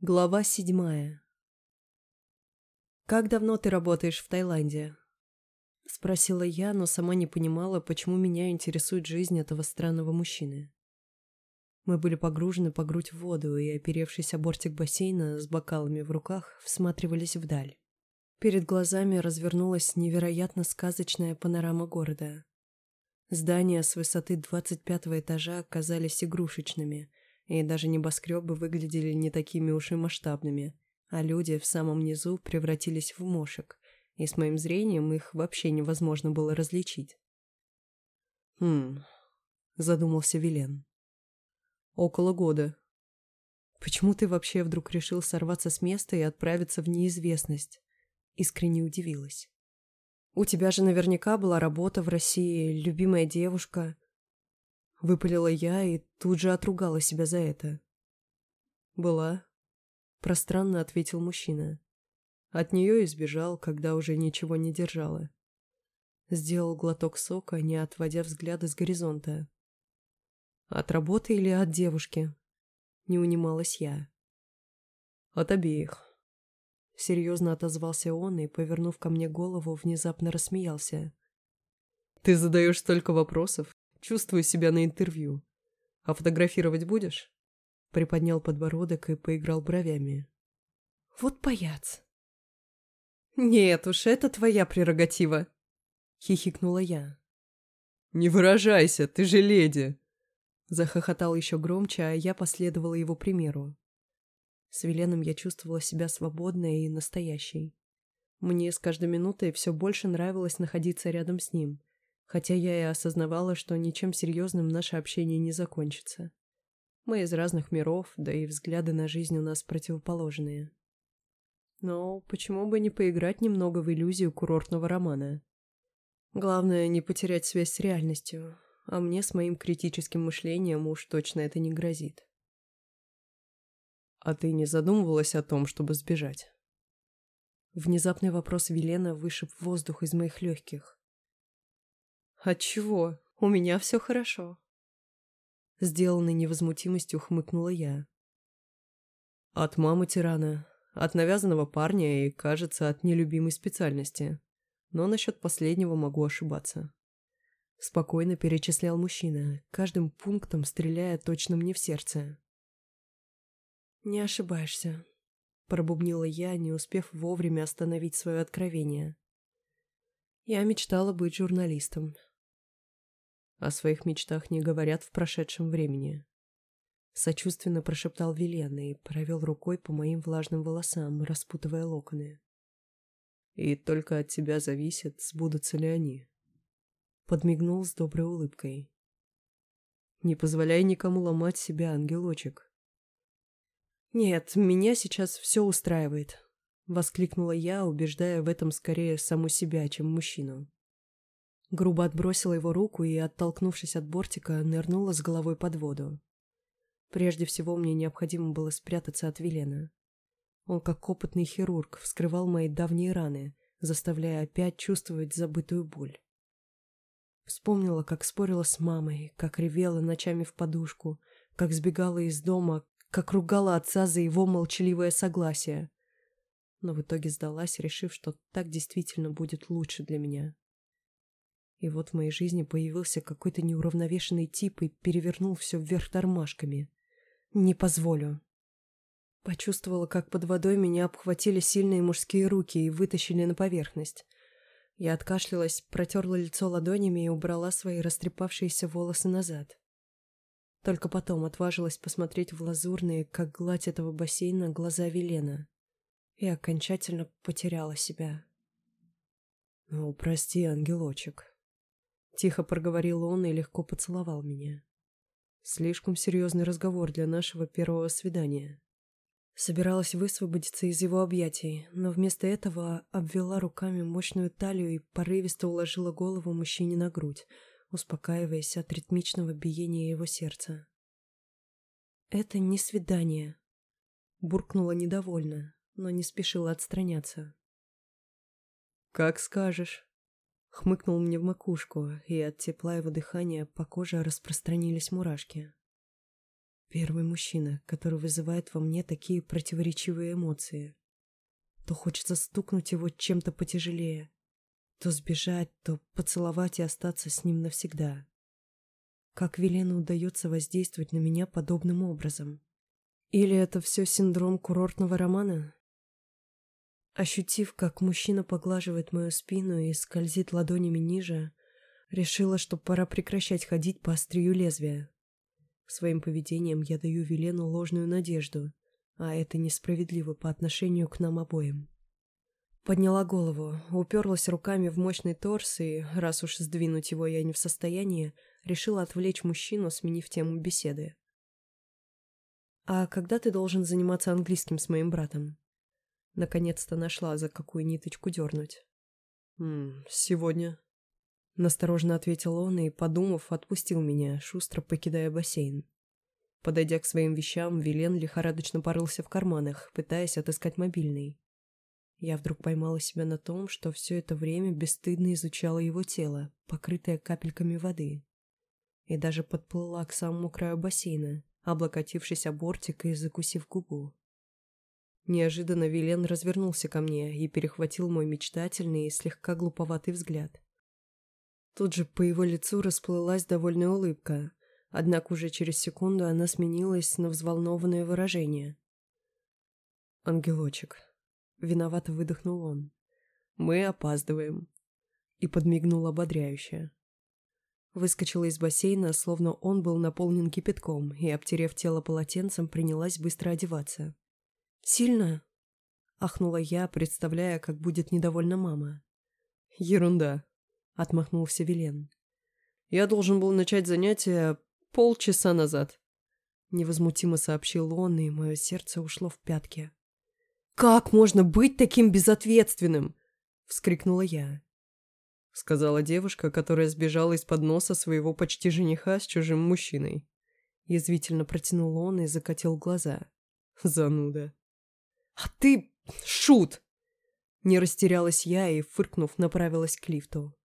Глава седьмая. «Как давно ты работаешь в Таиланде?» Спросила я, но сама не понимала, почему меня интересует жизнь этого странного мужчины. Мы были погружены по грудь в воду и, оперевшись о бортик бассейна с бокалами в руках, всматривались вдаль. Перед глазами развернулась невероятно сказочная панорама города. Здания с высоты 25 этажа казались игрушечными – и даже небоскребы выглядели не такими уж и масштабными, а люди в самом низу превратились в мошек, и с моим зрением их вообще невозможно было различить. «Хм...» — задумался Вилен. «Около года. Почему ты вообще вдруг решил сорваться с места и отправиться в неизвестность?» Искренне удивилась. «У тебя же наверняка была работа в России, любимая девушка. Выпалила я и тут же отругала себя за это. «Была», — пространно ответил мужчина. От нее избежал, когда уже ничего не держала. Сделал глоток сока, не отводя взгляда с горизонта. «От работы или от девушки?» Не унималась я. «От обеих». Серьезно отозвался он и, повернув ко мне голову, внезапно рассмеялся. «Ты задаешь столько вопросов, Чувствую себя на интервью. А фотографировать будешь?» Приподнял подбородок и поиграл бровями. «Вот паяц!» «Нет уж, это твоя прерогатива!» Хихикнула я. «Не выражайся, ты же леди!» Захохотал еще громче, а я последовала его примеру. С Веленом я чувствовала себя свободной и настоящей. Мне с каждой минутой все больше нравилось находиться рядом с ним, хотя я и осознавала, что ничем серьезным наше общение не закончится. Мы из разных миров, да и взгляды на жизнь у нас противоположные. Но почему бы не поиграть немного в иллюзию курортного романа? Главное, не потерять связь с реальностью, а мне с моим критическим мышлением уж точно это не грозит. «А ты не задумывалась о том, чтобы сбежать?» Внезапный вопрос Велена вышиб воздух из моих легких. «Отчего? У меня все хорошо». Сделанной невозмутимостью хмыкнула я. «От мамы тирана, от навязанного парня и, кажется, от нелюбимой специальности. Но насчет последнего могу ошибаться». Спокойно перечислял мужчина, каждым пунктом стреляя точно мне в сердце. «Не ошибаешься», — пробубнила я, не успев вовремя остановить свое откровение. Я мечтала быть журналистом, о своих мечтах не говорят в прошедшем времени. Сочувственно прошептал Велен и провел рукой по моим влажным волосам, распутывая локоны. И только от тебя зависит, сбудутся ли они. Подмигнул с доброй улыбкой. Не позволяй никому ломать себя, ангелочек. Нет, меня сейчас все устраивает, воскликнула я, убеждая в этом скорее саму себя, чем мужчину. Грубо отбросила его руку и, оттолкнувшись от бортика, нырнула с головой под воду. Прежде всего мне необходимо было спрятаться от Велена. Он, как опытный хирург, вскрывал мои давние раны, заставляя опять чувствовать забытую боль. Вспомнила, как спорила с мамой, как ревела ночами в подушку, как сбегала из дома, как ругала отца за его молчаливое согласие. Но в итоге сдалась, решив, что так действительно будет лучше для меня. И вот в моей жизни появился какой-то неуравновешенный тип и перевернул все вверх тормашками. Не позволю. Почувствовала, как под водой меня обхватили сильные мужские руки и вытащили на поверхность. Я откашлялась, протерла лицо ладонями и убрала свои растрепавшиеся волосы назад. Только потом отважилась посмотреть в лазурные, как гладь этого бассейна, глаза Велена. И окончательно потеряла себя. «Ну, прости, ангелочек», Тихо проговорил он и легко поцеловал меня. Слишком серьезный разговор для нашего первого свидания. Собиралась высвободиться из его объятий, но вместо этого обвела руками мощную талию и порывисто уложила голову мужчине на грудь, успокаиваясь от ритмичного биения его сердца. «Это не свидание», — буркнула недовольно, но не спешила отстраняться. «Как скажешь». Хмыкнул мне в макушку, и от тепла его дыхания по коже распространились мурашки. Первый мужчина, который вызывает во мне такие противоречивые эмоции. То хочется стукнуть его чем-то потяжелее, то сбежать, то поцеловать и остаться с ним навсегда. Как Велену удается воздействовать на меня подобным образом? Или это все синдром курортного романа? Ощутив, как мужчина поглаживает мою спину и скользит ладонями ниже, решила, что пора прекращать ходить по острию лезвия. Своим поведением я даю Велену ложную надежду, а это несправедливо по отношению к нам обоим. Подняла голову, уперлась руками в мощный торс и, раз уж сдвинуть его я не в состоянии, решила отвлечь мужчину, сменив тему беседы. «А когда ты должен заниматься английским с моим братом?» Наконец-то нашла, за какую ниточку дернуть. «М «Сегодня», Насторожно ответил он и, подумав, отпустил меня, шустро покидая бассейн. Подойдя к своим вещам, Вилен лихорадочно порылся в карманах, пытаясь отыскать мобильный. Я вдруг поймала себя на том, что все это время бесстыдно изучала его тело, покрытое капельками воды. И даже подплыла к самому краю бассейна, облокотившись о бортик и закусив губу. Неожиданно Вилен развернулся ко мне и перехватил мой мечтательный и слегка глуповатый взгляд. Тут же по его лицу расплылась довольная улыбка, однако уже через секунду она сменилась на взволнованное выражение. «Ангелочек», — виновато выдохнул он, — «мы опаздываем», и подмигнул ободряюще. Выскочила из бассейна, словно он был наполнен кипятком, и, обтерев тело полотенцем, принялась быстро одеваться. «Сильно?» — ахнула я, представляя, как будет недовольна мама. «Ерунда», отмахнулся Вилен. «Я должен был начать занятие полчаса назад», — невозмутимо сообщил он, и мое сердце ушло в пятки. «Как можно быть таким безответственным?» — вскрикнула я. Сказала девушка, которая сбежала из-под носа своего почти жениха с чужим мужчиной. Язвительно протянул он и закатил глаза. Зануда. «А ты... шут!» Не растерялась я и, фыркнув, направилась к лифту.